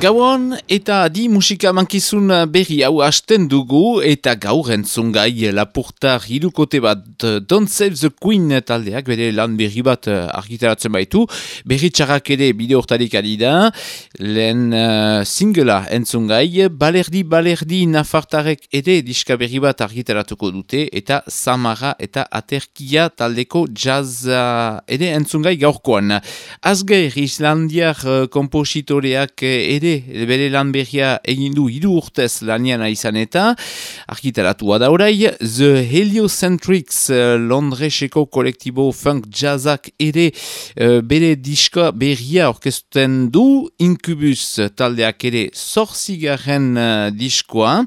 Gauan eta adi musika mankizun berri hau hasten dugu eta gaur entzun gai lapurtar hirukote bat Don't Save the Queen taldeak bere lan berri bat argitaratzen baitu. Berri txarrak ere bide hortarik adida. Lehen uh, singela entzun. Balerdi balerdi nafartarek ere diska berri bat argitaratuko dute eta Samara eta Aterkia taldeko jazz ere entzun gai gaurkoan. Azger Islandiar uh, kompositoreak ere ere bere lan behia egin du hiru urtez lanian izan eta argitaratua da orai The Heliocentrics uh, Londreseko kolektibo funk jazzak ere uh, bere diska berria orkesten du Incubus. Taldeak ere zorzigaren uh, diskoa.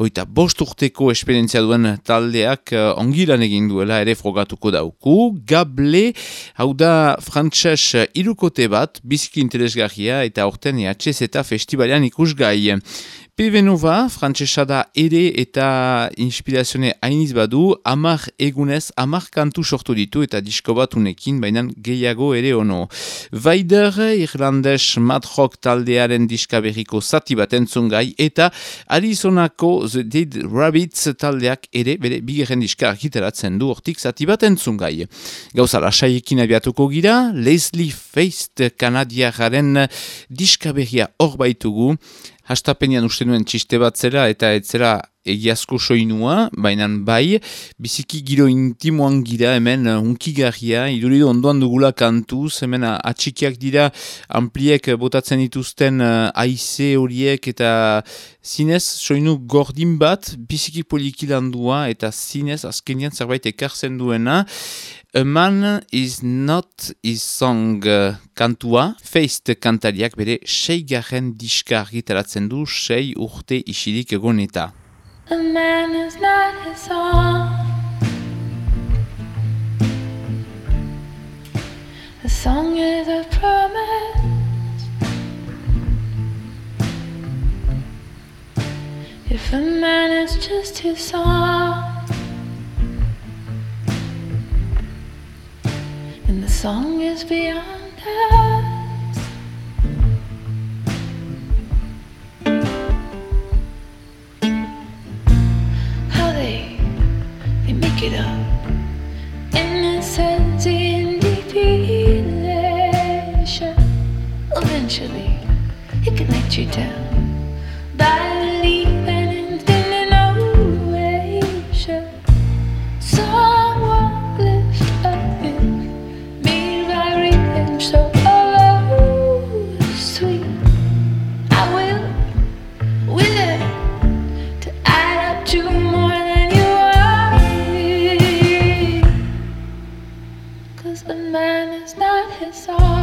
Oita bost urteko esperientzia duen taldeak ongilan egin duela ere frogatuko dauku. Gable hau da frantxas irukote bat biziki interesgarria eta orten ehatxez eta festivalean ikusgai. Pivenova, frantzesa da ere eta inspirazione hainiz badu, amar egunez, amar kantu sortu ditu eta disko bat unekin, baina gehiago ere ono. Vaider, irlandes madrock taldearen diska berriko zati bat entzun gai, eta Arizonako The Dead Rabbits taldeak ere, bere bigeren diska argitaratzen du, hortik zati bat entzun gai. Gauza lasaiekin abiatuko gira, Leslie Feist kanadiaren diska berria hor baitugu, hastapenian uste nuen txiste bat zera eta etzera egiazko soinua, baina bai, biziki giro intimoan gira hemen uh, unkigarria, iduridu ondoan dugula kantuz, hemen atxikiak dira ampliek botatzen dituzten uh, aize horiek eta zinez soinu gordin bat, biziki polikilandua eta zinez azkenian zerbait ekartzen duena, A man is not his song uh, kantua, feist kantariak bere seigarren diska argitaratzen du sei urte isilik egoneta. A man is not his song A song is a promise If a man is just his song song is beyond us. How they they make it up, innocence in depilation. Eventually, it can let you down by desire.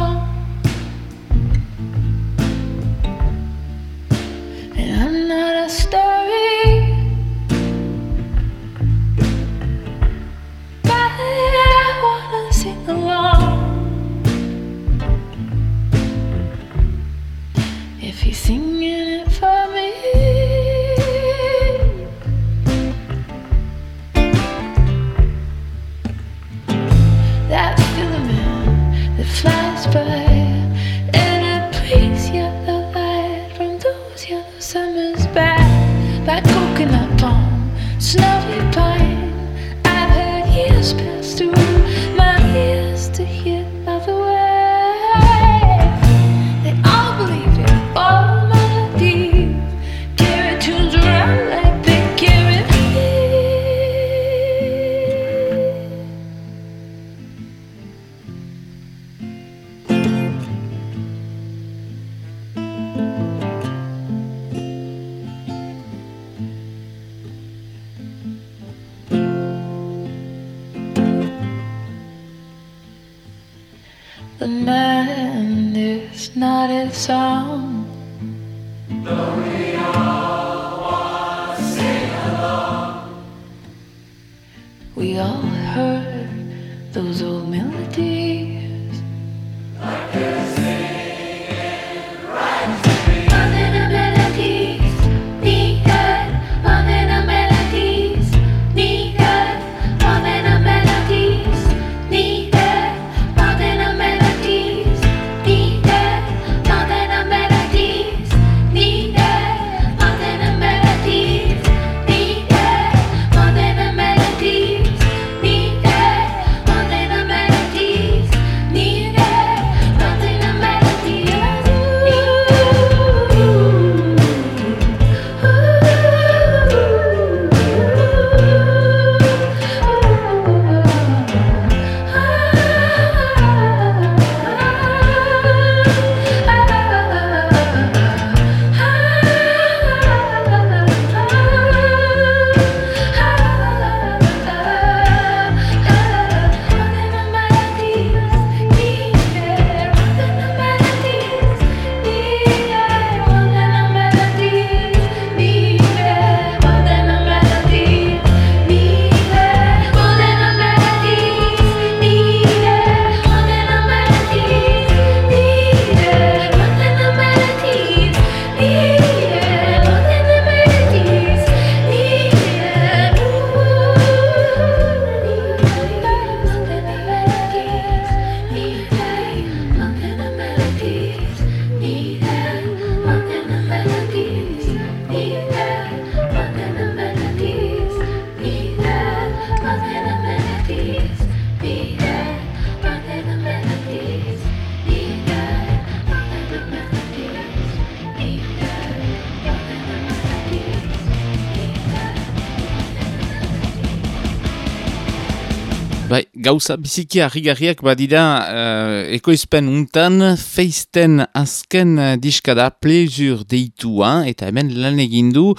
Gauza biziki harrigarriak badira uh, ekoizpen untan feisten azken diskada plezur deitua eta hemen lan egindu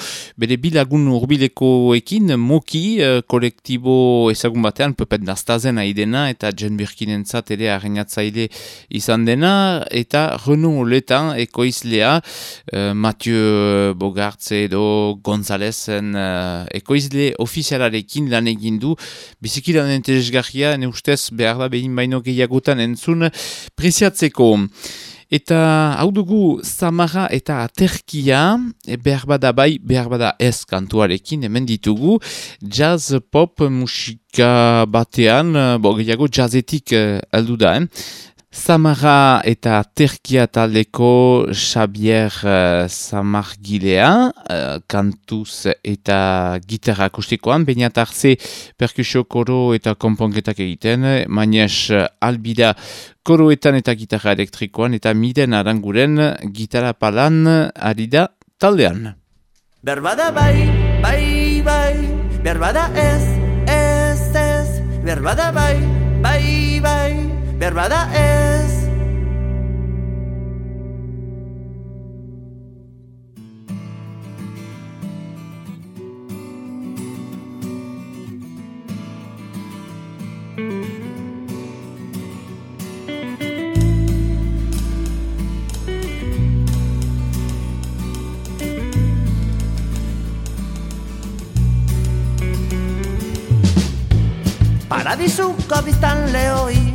bere bilagun urbilekoekin moki uh, kolektibo ezagun batean pepet naztazen aidena eta Jen Birkinen ere arreñatzaile izan dena eta Renaud Letan ekoizlea uh, Mathieu Bogartze edo Gonzalezen uh, ekoizle ofizialarekin lan egindu biziki lan interesgarria, ne ustez behar da behin baino gehiagotan entzun preziatzeko. Eta hau dugu Samara eta Aterkia, e, behar bada bai, behar bada ez kantuarekin, hemen ditugu, jazz pop musika batean, bo gehiago jazzetik aldu da, eh? Samara eta Terkia taldeko Xabier uh, Samargilea, uh, kantuz eta gitarra akustikoan, bainat arze perkusio koro eta komponketak egiten, mainez albida koroetan eta gitarra elektrikoan, eta miden aranguren gitarra palan ari da taldean. Berbada bai, bai, bai, berbada ez, ez, ez, berbada bai, bai, bai, berbada ez Paradizuko biztan lehoi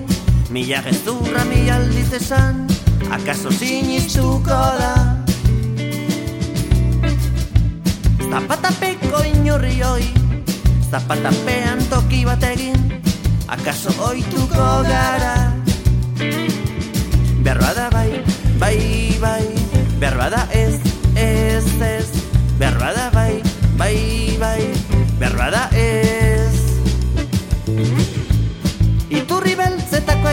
Mila gezurra mi aldiz esan Akaso sinistuko da. Zapatapeko inorri hoi Zapatapean toki bat egin Akaso oituko gara. Berbada bai, bai, bai Berbada ez, ez, ez. Berbada bai, bai, bai Berbada ez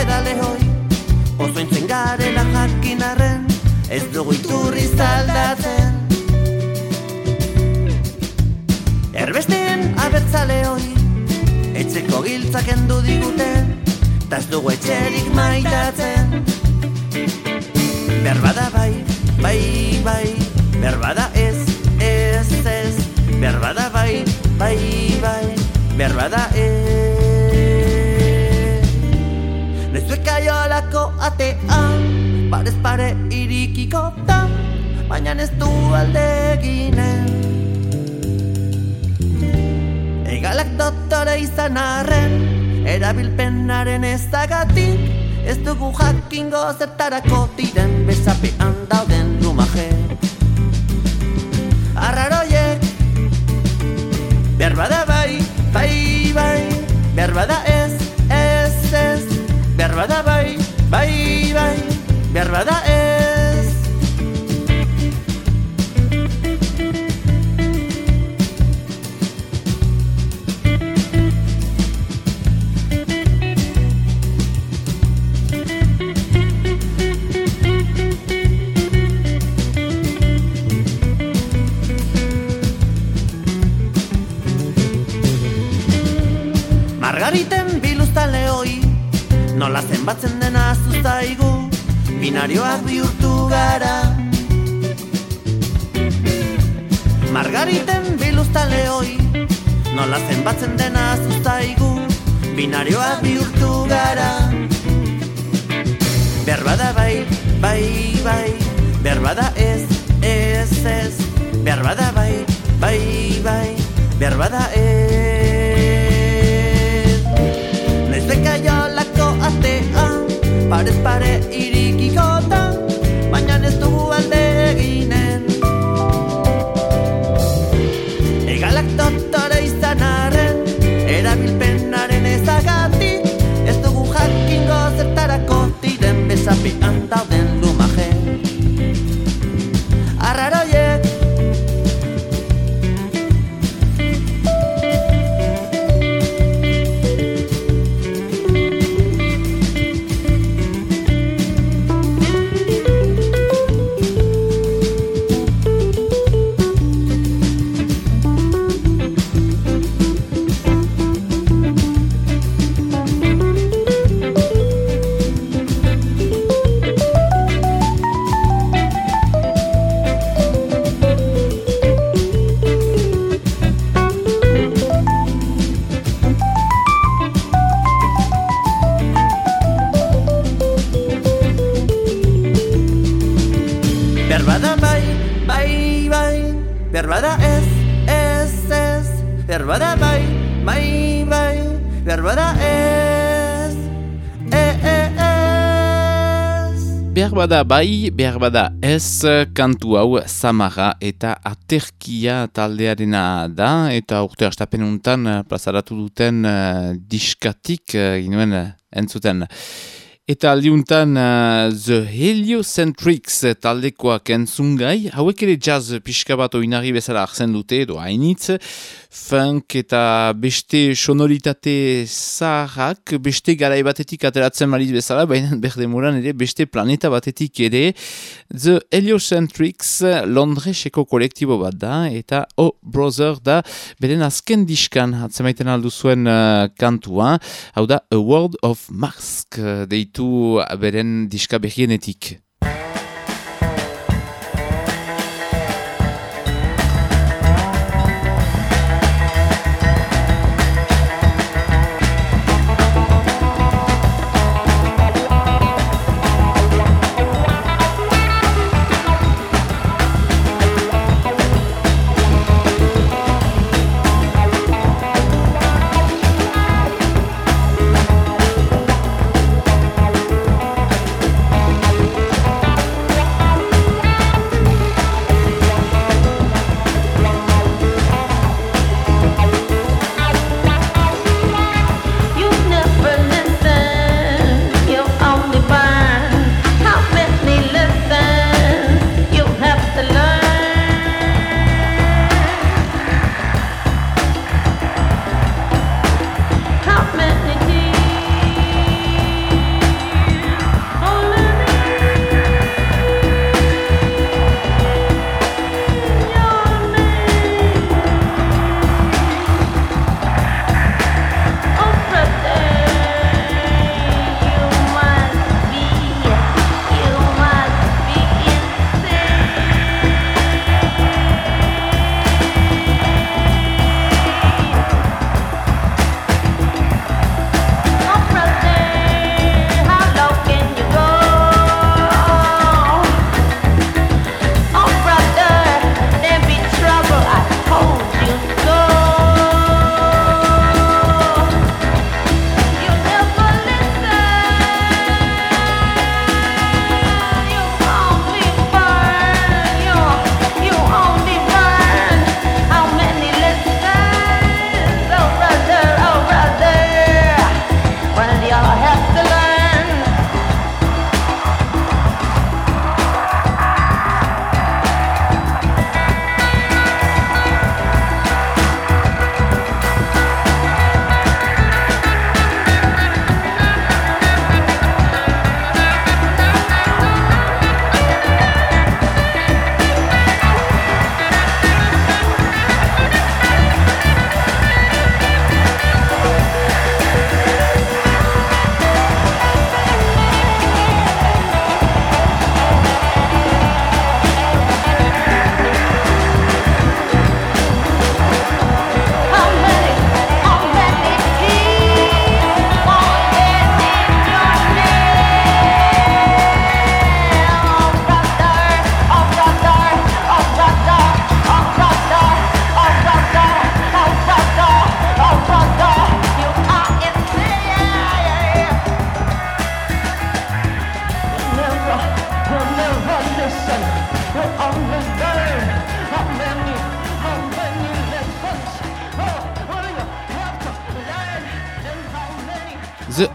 beltzetako edale hoi Oso entzen garela jakinaren Ez dugu iturri zaldatzen. Erbesteen abertzale hoi Etxeko giltzak endu digute Ta ez dugu etxerik maitatzen. Berbada bai, bai, bai Berbada ez, ez, ez. Berbada bai, bai, bai Berbada ez Nezueka jolako atean Parez pare irikiko da Baina ez du alde ginen Egalak dotore izan arren Erabilpenaren ezagatik Ez dugu jakingo zertarako diren Bezapean dauden lumaje. Arraroiek Berbada bai, bai, bai Berbada ez behar bada bai, bai, bai, behar bada ez. Zenbatzen dena zuzaigu Binarioak bihurtu gara. Margariten biluztan lehoi Nola zenbatzen dena zuzaigu Binarioak bihurtu gara. Berbada bai, bai, bai Berbada ez, ez, ez. Berbada bai, bai, bai Berbada ez Parez pare irikiko da Baina bada bai, behar bada ez, kantu hau Samara eta Aterkia taldearena da, eta urte hastapen untan eh, plazaratu duten uh, diskatik, uh, ginuen uh, entzuten. Eta aldiuntan uh, The Heliocentrics taldekoak entzungai, hauek ere jazz pixka bat oinari bezala arzen dute, edo hainitz, funk eta beste sonoritate zaharrak, beste garai batetik ateratzen mariz bezala, baina berdemoran ere beste planeta batetik ere, The Heliocentrics Londreseko kolektibo bat da, eta O Brother da, beren azken diskan, atzemaiten aldu zuen uh, kantua, hau da A World of Mask, deitu beren diska behienetik.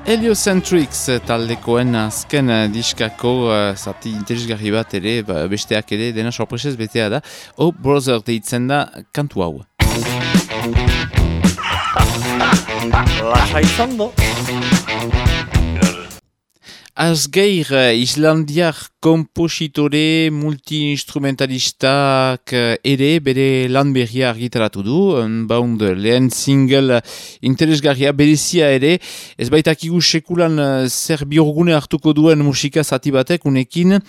Heliocentrics taldekoen azken eh, diskako uh, zati interesgarri bat ere, ba, besteak ere, dena sorpresez betea da. O Brother deitzen da kantu hau. Asgeir uh, islandiar kompositore multi-instrumentalistak uh, ere bere lan berria argitaratu du, Unbound lehen single interesgarria berezia ere, ez baitakigu sekulan uh, zer biorgune hartuko duen musika zati batek unekin,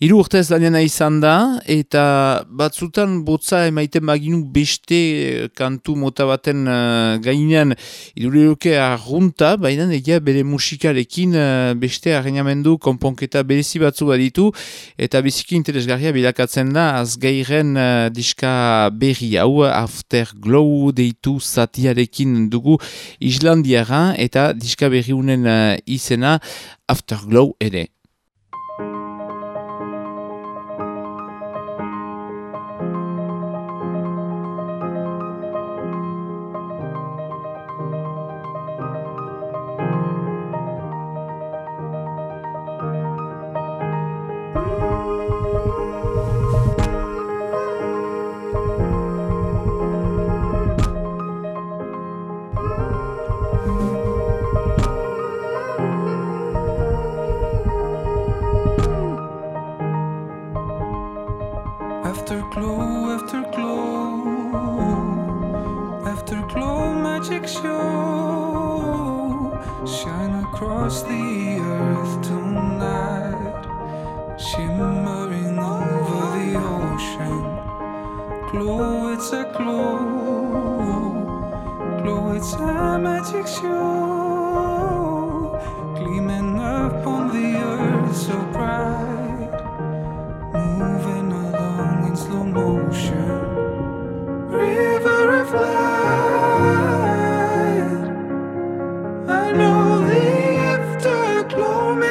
hiru urtez lanena izan da, eta batzutan botza emaiten baginu beste eh, kantu mota baten uh, gainean. Idureroke arrunta, baina egia bere musikarekin uh, beste arrainamendu konponketa berezi batzu baditu, ditu eta biziki interesgarria bilakatzen da azgeiren uh, diska berri hau Afterglow deitu zatiarekin dugu Islandiara eta diska berriunen uh, izena Afterglow ere.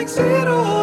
Tiro.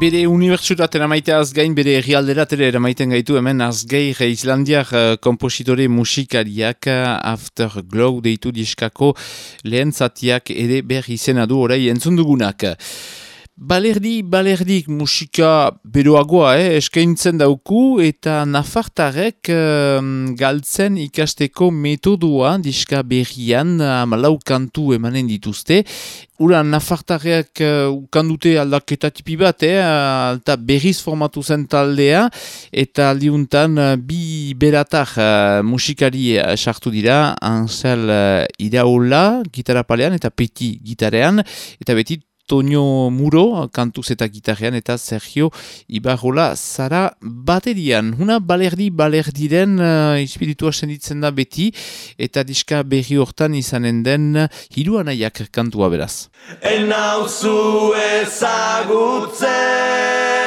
Bere unibertsitaten amaiteaz gain, bere herrialderat ere eramaiten gaitu hemen azgeir Islandiak uh, kompositore musikariak uh, Afterglow deitu diskako lehen zatiak ere ber izena du orai entzun dugunak. Balerdi, balerdik musika beroagoa, eh, eskaintzen dauku eta nafartarek eh, galtzen ikasteko metodua diska berrian amalau kantu emanen dituzte. Ura nafartarek uh, ukandute aldaketa tipi bat, eh, alta berriz formatu zen taldea eta aldiuntan uh, bi beratar uh, musikari uh, sartu dira, Ansel uh, Iraola gitarra palean eta Peti gitarean eta beti Toño Muro, kantuz eta gitarrean, eta Sergio Ibarrola zara baterian. Huna balerdi balerdiren uh, espiritua senditzen da beti, eta diska berri hortan izanen den hiru anaiak kantua beraz. Enauzu ezagutzen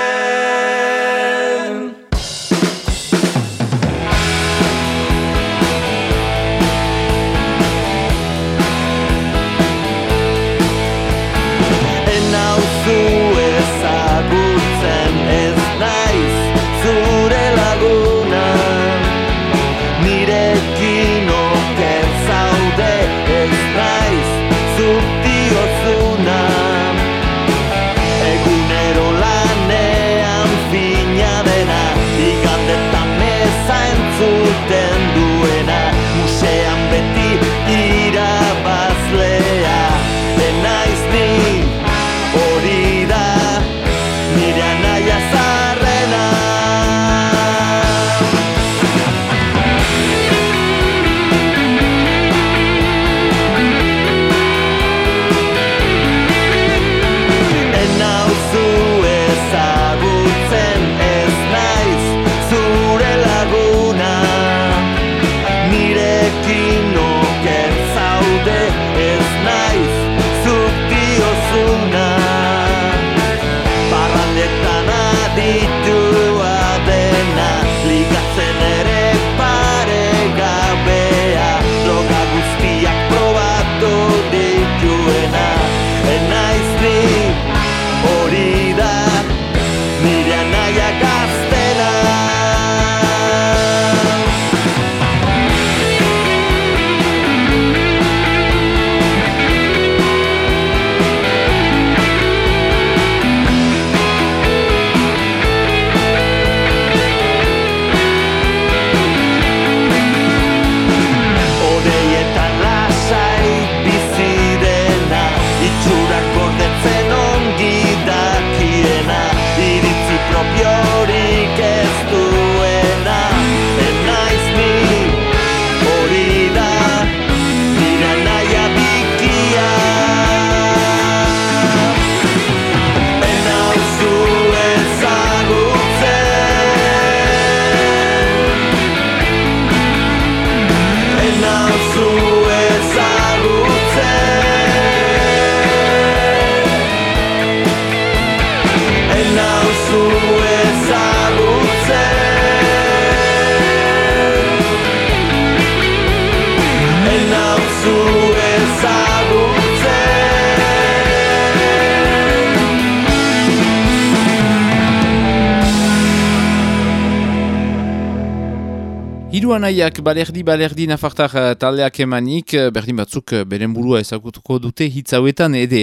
Hiru anaiak balerdi balerdi nafartar eh, taldeak emanik, eh, berdin batzuk eh, beren burua ezagutuko dute hitz hauetan ede.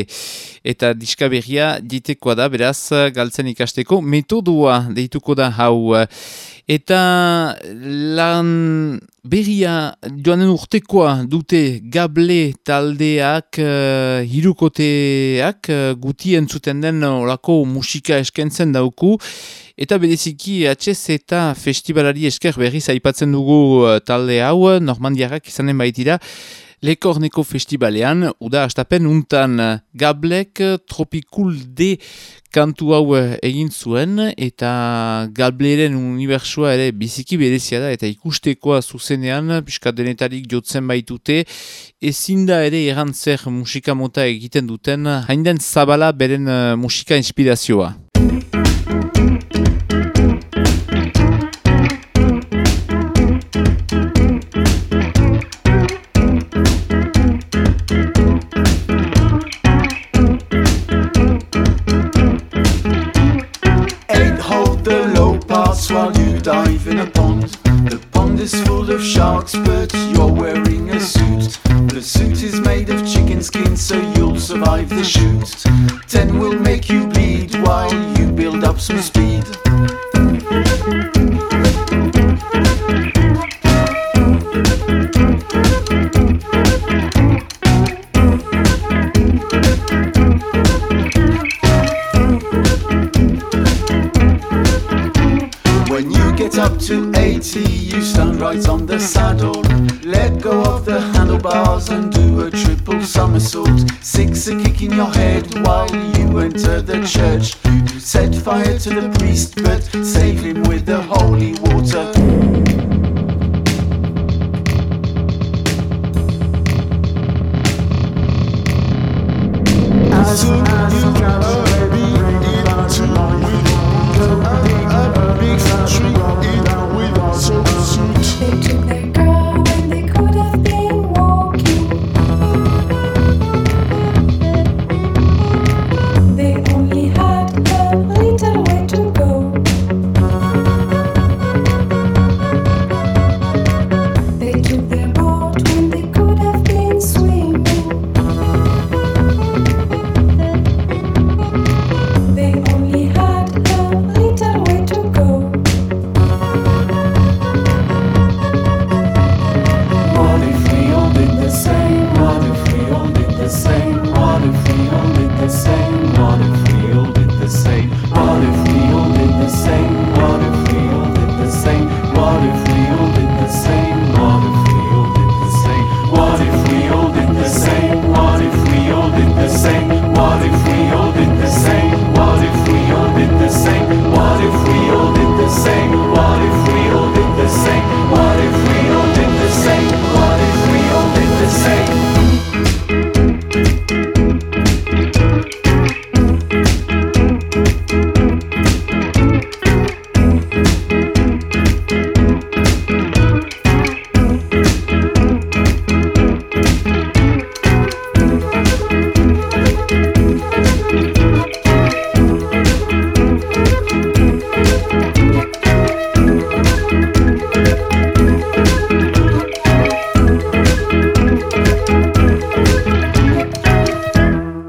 Eta diska berria ditekoa da, beraz, galtzen ikasteko metodua deituko da hau. Eta lan berria joanen urtekoa dute gable taldeak, uh, hirukoteak, uh, guti entzuten den olako musika eskentzen dauku. Eta bereziki atxez eta festivalari esker berriz aipatzen dugu uh, talde hau, Normandiarrak izanen baitira, Lekorneko festivalean, uda astapen untan gablek tropikul de kantu hau uh, egin zuen, eta gableren unibertsua ere biziki berezia da, eta ikustekoa zuzenean, piskat denetarik jotzen baitute, ezin da ere erantzer musika mota egiten duten, hainden zabala beren uh, musika inspirazioa. in a pond. The pond is full of sharks, but you're wearing a suit. The suit is made of chicken skin, so you'll survive the shoot. Ten will make you bleed while you build up some speed. Up to 80, you stand right on the saddle. Let go of the handlebars and do a triple somersault. Six a kick in your head while you enter the church. You set fire to the priest, but save him with the holy water.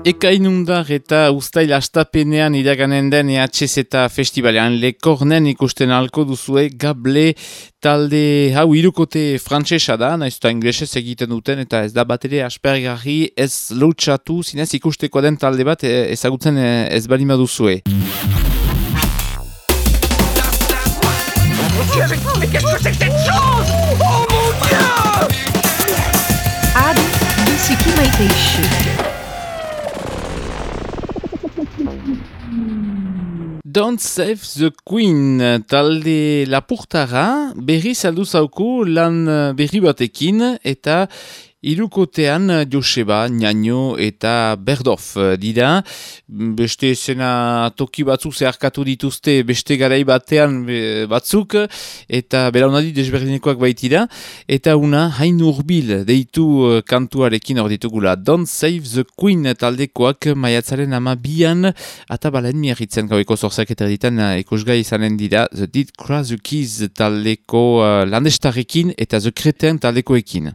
Ekainundar eta ustail astapenean iraganen den EHZ eta festivalean lekornen ikusten alko duzue gable talde hau irukote frantsesa da, naiz eta inglesez egiten duten eta ez da bat ere aspergarri ez lotxatu zinez ikusteko den talde bat eh, ezagutzen eh, ez balima duzue. Adi biziki maite Don't Save the Queen talde lapurtara berri saldu zauku lan eh, berri batekin eta irukotean Joseba, Nano eta Berdorf eh, dira. Beste esena toki batzuk zeharkatu dituzte beste garai batean batzuk eta belaunadi desberdinekoak baitira. Eta una hain urbil deitu eh, kantuarekin hor ditugula. Don't Save the Queen taldekoak maiatzaren ama bian eta balen miarritzen gaueko zorzak eta ditan ikusgai izanen dira The Dead Krazukiz taldeko uh, landestarekin eta The Kreten taldekoekin.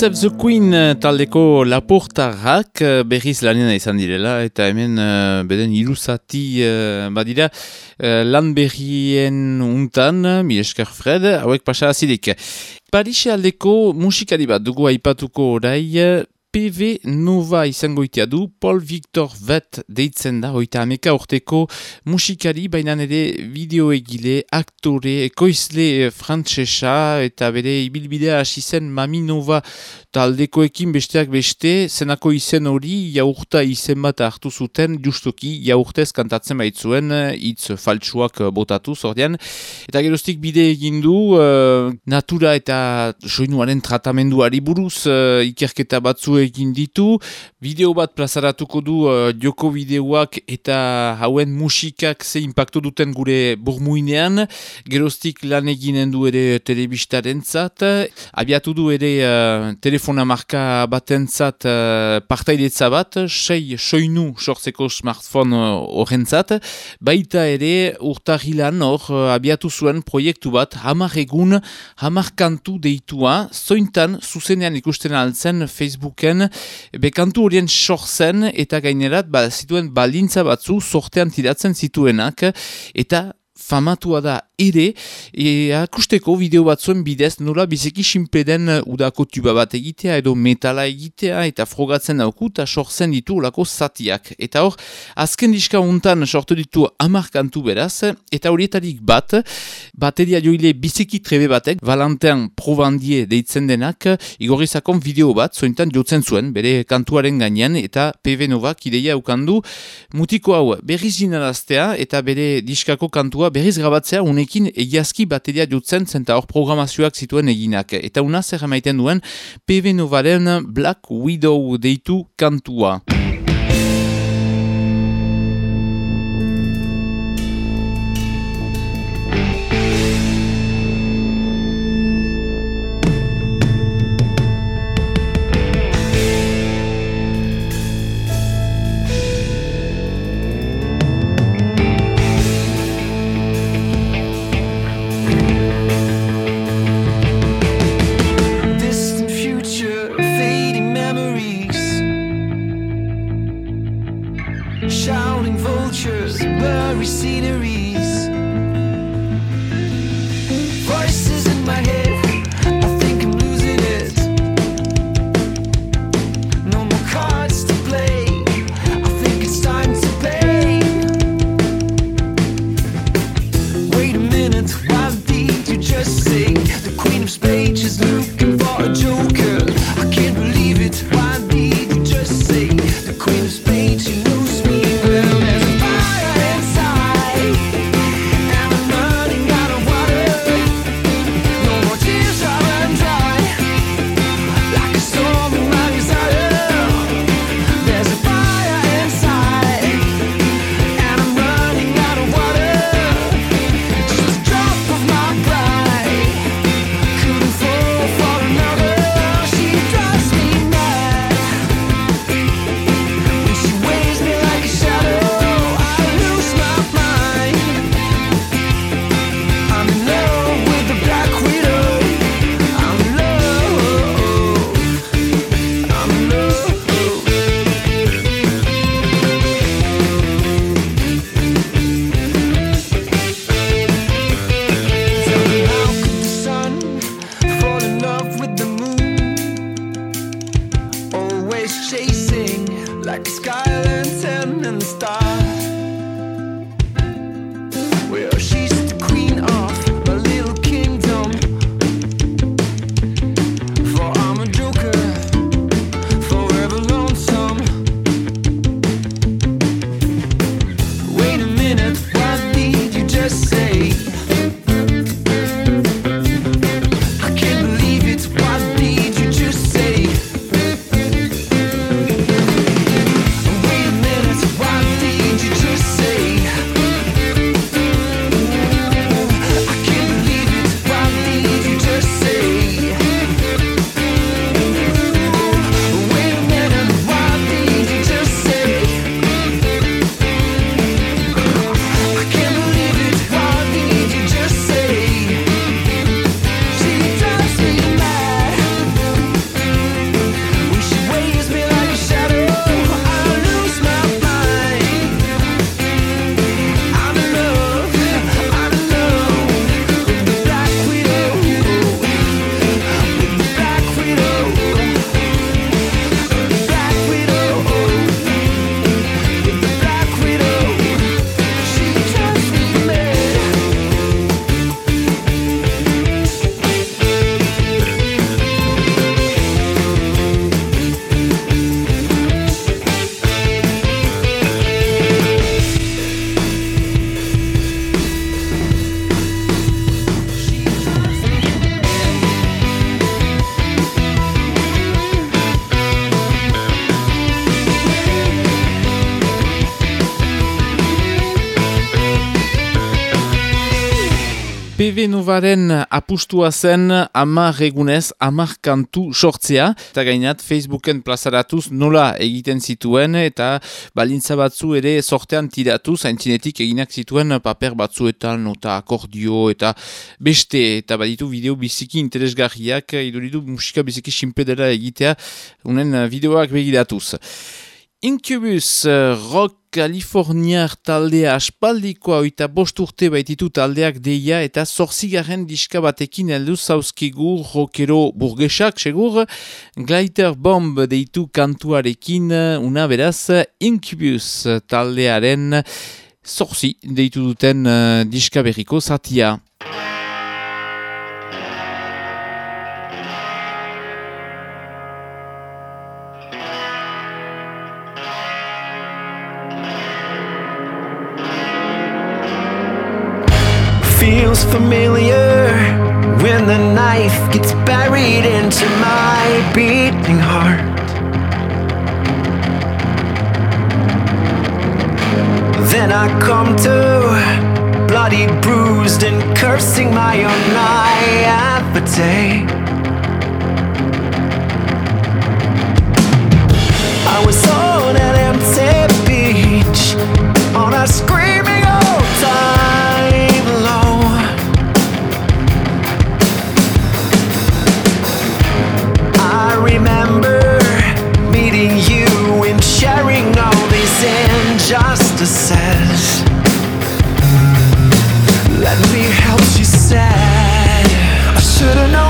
Don't Save the Queen eh, taldeko laportarrak eh, berriz lanena izan direla eta hemen uh, beden iruzati uh, badira uh, lan berrien untan, Milesker Fred, hauek pasa azidik. Parise aldeko musikari bat dugu aipatuko orai, PV Nova izango itea du, Paul Victor Vet deitzen da, oita ameka urteko musikari, baina ere video egile, aktore, ekoizle frantsesa eta bere ibilbidea hasi zen Mami Nova taldekoekin besteak beste, zenako izen hori jaurta izen bat hartu zuten, justoki jaurtez kantatzen baitzuen, hitz faltsuak botatu zordian, eta geroztik bide egin du, uh, natura eta soinuaren tratamenduari buruz uh, ikerketa batzu egin ditu, bideo bat plazaratuko du uh, joko bideoak eta hauen musikak ze impactu duten gure burmuinean, geroztik lan eginen du ere telebistaren zat, abiatu du ere uh, telefona marka batentzat uh, partaidetza bat, sei soinu sortzeko smartphone horrentzat, baita ere urtahilan hor uh, abiatu zuen proiektu bat hamar egun, hamar kantu deitua, zointan zuzenean ikusten altzen Facebooken, bekantu horien sortzen eta gainerat ba, zituen balintza batzu sortean tiratzen zituenak, eta famatua da ere, e, akusteko bideo batzuen bidez nola bizeki sinpeden udako tuba bat egitea edo metala egitea eta frogatzen dauku eta sortzen ditu olako zatiak. Eta hor, azken diska untan sortu ditu amarkantu beraz, eta horietarik bat, bateria joile bizeki trebe batek, valantean probandie deitzen denak, igorrizakon bideo bat, zointan jotzen zuen, bere kantuaren gainean, eta PV Novak ideia ukandu, mutiko hau berriz jinaraztea, eta bere diskako kantua berriz grabatzea unekin egiazki bateria jutzen zenta hor programazioak zituen eginak. Eta una zer emaiten duen PV Novaren Black Widow deitu kantua. PV Novaren apustua zen amar egunez, amar kantu sortzea, eta gainat Facebooken plazaratuz nola egiten zituen, eta balintza batzu ere sortean tiratu, zaintzinetik eginak zituen paper batzuetan, nota akordio, eta beste, eta baditu bideo biziki interesgarriak, iduridu musika biziki simple dela egitea, unen videoak begiratuz. Incubus uh, rock Kaliforniar taldea aspaldikoa oita bost urte baititu taldeak deia eta zorzigarren diska batekin heldu zauzkigu rockero burgesak segur Glitter Bomb deitu kantuarekin una beraz Incubus taldearen zorzi deitu duten uh, diska berriko zatia. Familiar when the knife gets buried into my beating heart. Then I come to, bloody bruised and cursing my own naivete. I was on an empty beach on a screaming helps you I should've known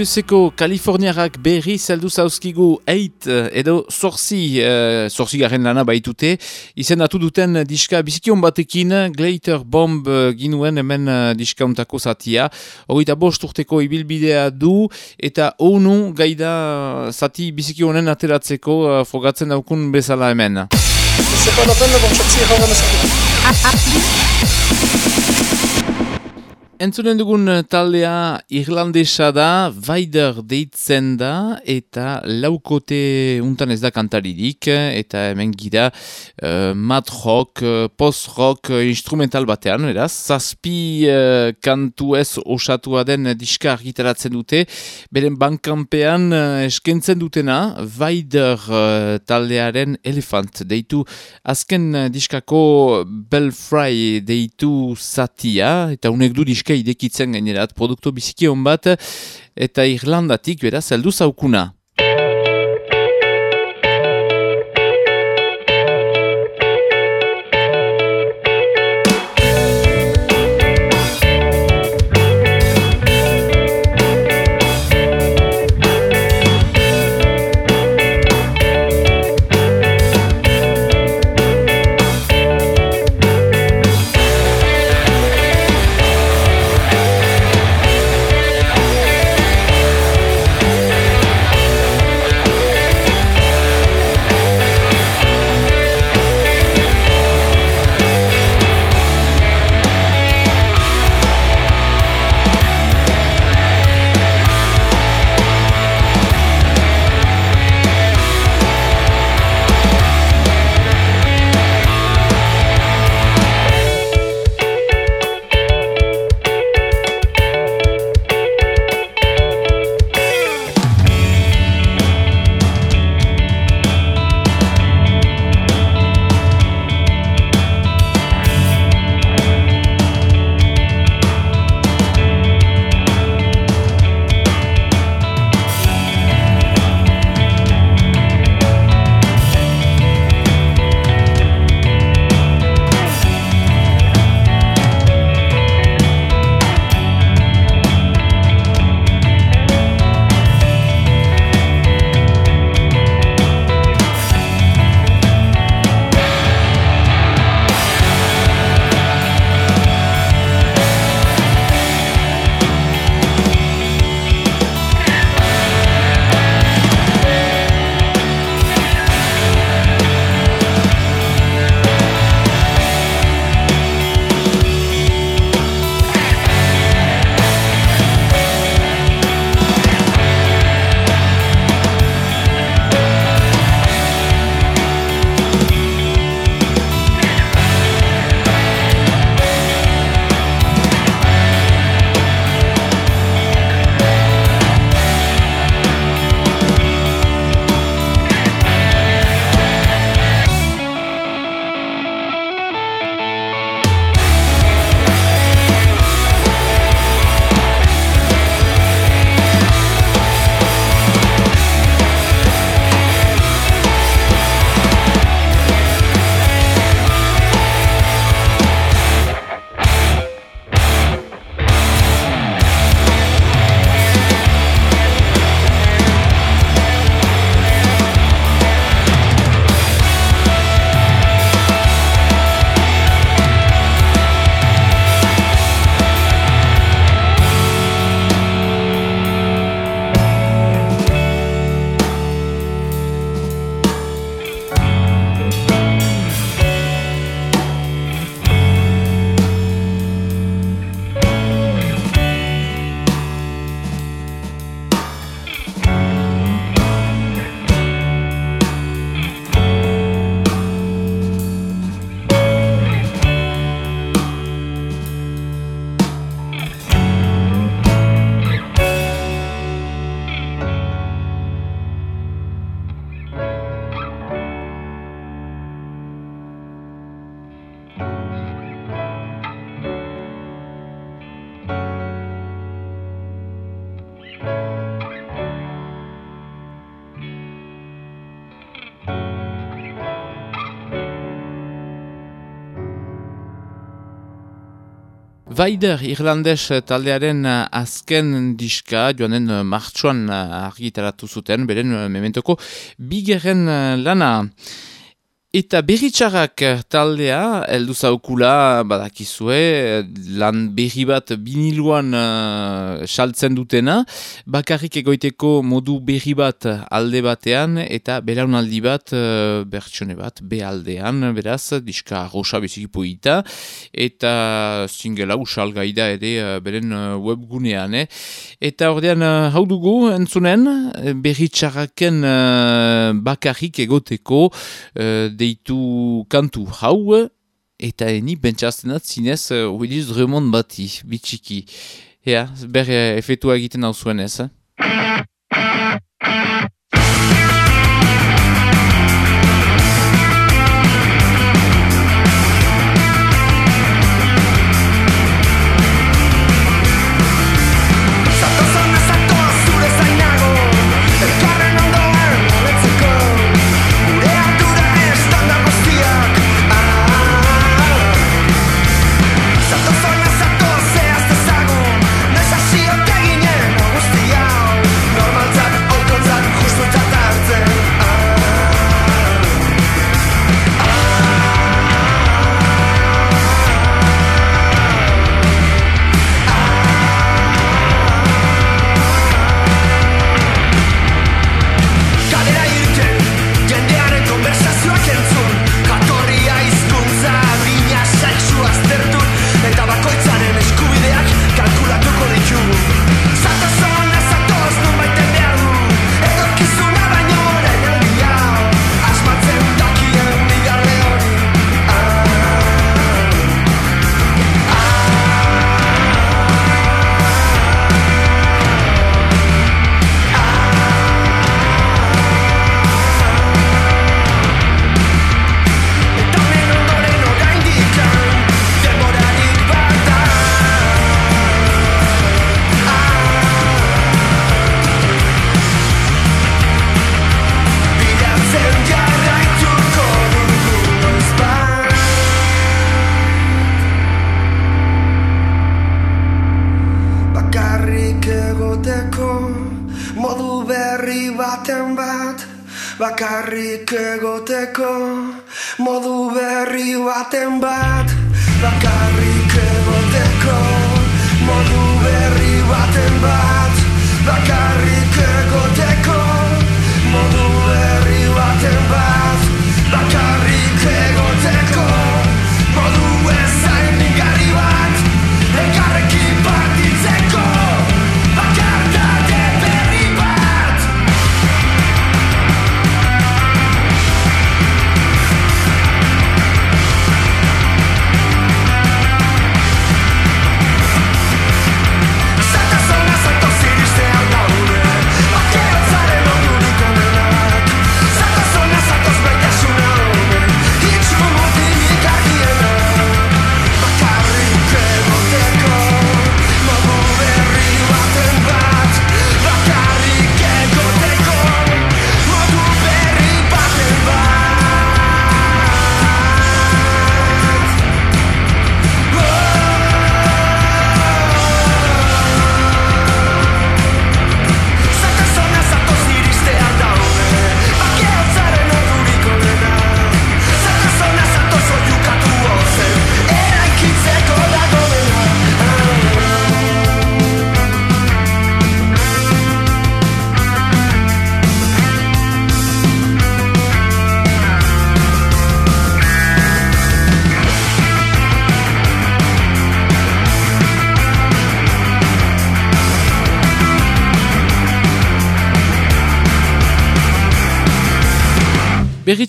Incubuseko Kaliforniarrak berri zeldu zauzkigu eit edo zorzi, uh, zorzi garen lana baitute, izendatu duten diska bizikion batekin, Glater Bomb uh, ginuen hemen diska untako zatia, horita bost urteko ibilbidea du, eta onu gaida zati bizikionen ateratzeko frogatzen daukun bezala hemen. Entzunen dugun taldea irlandesa da, Vaider deitzen da, eta laukote untan ez da kantaririk, eta hemen gira uh, mat rock, uh, post rock uh, instrumental batean, eraz, zazpi uh, kantu ez osatua den diska argitaratzen dute, beren bankanpean uh, eskentzen dutena, Vaider uh, taldearen elefant deitu, azken diskako Belfry deitu zatia, eta unek du diska idekitzen gainerat produktu biziki hon bat eta Irlandatik beraz heldu zaukuna. Vaider Irlandes taldearen uh, azken diska, joanen martxuan uh, argitaratu zuten, beren mementoko bigeren lana. Eta berritxarrak taldea, eldu zaukula, badakizue, lan berri bat biniluan uh, saltzen dutena, bakarrik egoiteko modu berri bat alde batean, eta belaunaldi bat, uh, bertsone bat, be aldean, beraz, diska rosa beziki poita, eta zingela usal gaida ere uh, beren uh, webgunean. Eh? Eta ordean, uh, hau dugu, entzunen, berritxarraken uh, bakarrik egoteko, uh, deitu kantu hau, eta eni bentsazten dut zinez uh, Willis Drummond bati, bitxiki. Ea, ber uh, efetua egiten hau zuen ez. Eh?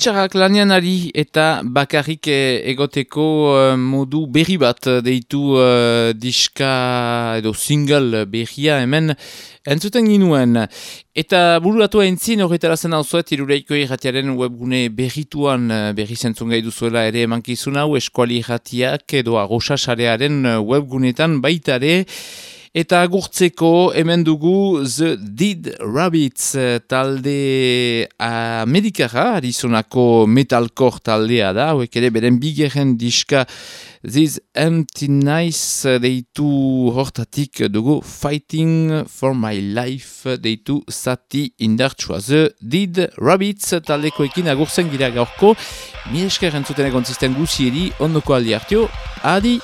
Berritxarrak lanian ari eta bakarrik eh, egoteko eh, modu berri bat deitu eh, diska edo single berria hemen entzuten ginuen. Eta bururatu entzin horretara zen hau zuet irureiko irratiaren webgune berrituan eh, berri zentzun gai duzuela ere emankizun hau eskuali irratiak edo agosa sarearen eh, webgunetan baitare Eta agurtzeko hemen dugu The Dead Rabbits eh, talde amerikara, Arizonako metalkor taldea da, hauek ere beren bigeren diska This Empty Nice deitu hortatik dugu Fighting for My Life deitu zati indartsua. The Dead Rabbits taldekoekin agurtzen gira gaurko, mi esker entzuten egon zisten guzieri, ondoko aldi hartio, adi!